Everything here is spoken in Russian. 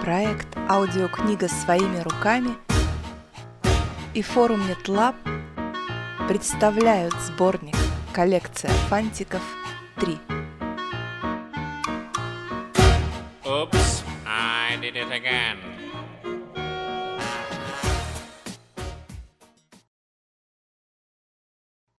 Проект «Аудиокнига своими руками» и форум NetLab представляют сборник «Коллекция фантиков 3». Oops, I did it again.